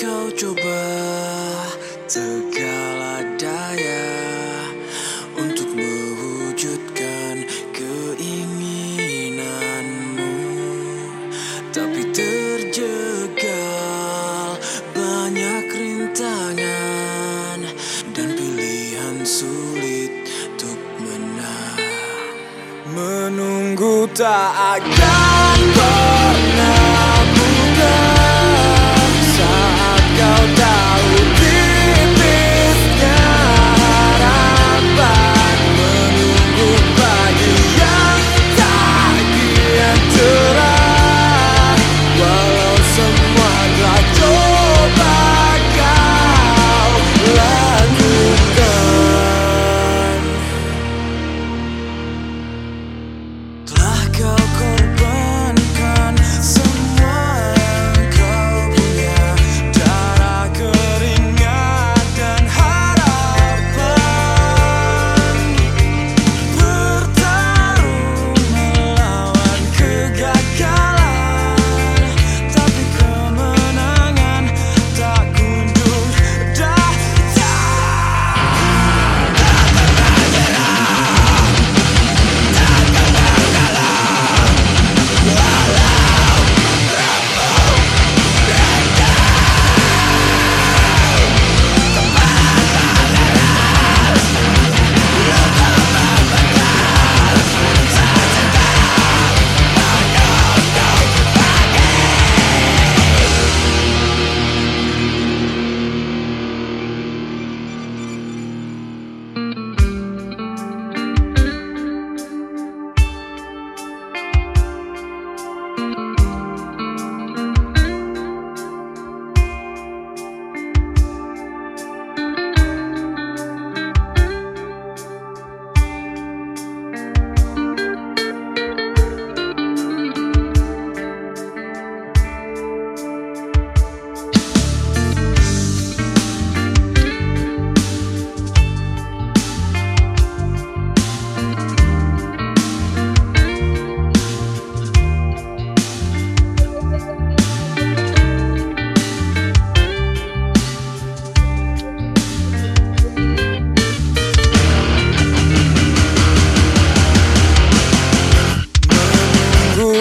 kau coba segala daya untuk mewujudkan keinginanmu, tapi terjegal banyak rintangan dan pilihan sulit untuk menang. Menunggu tak akan pernah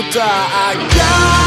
Menunggu tak akan pernah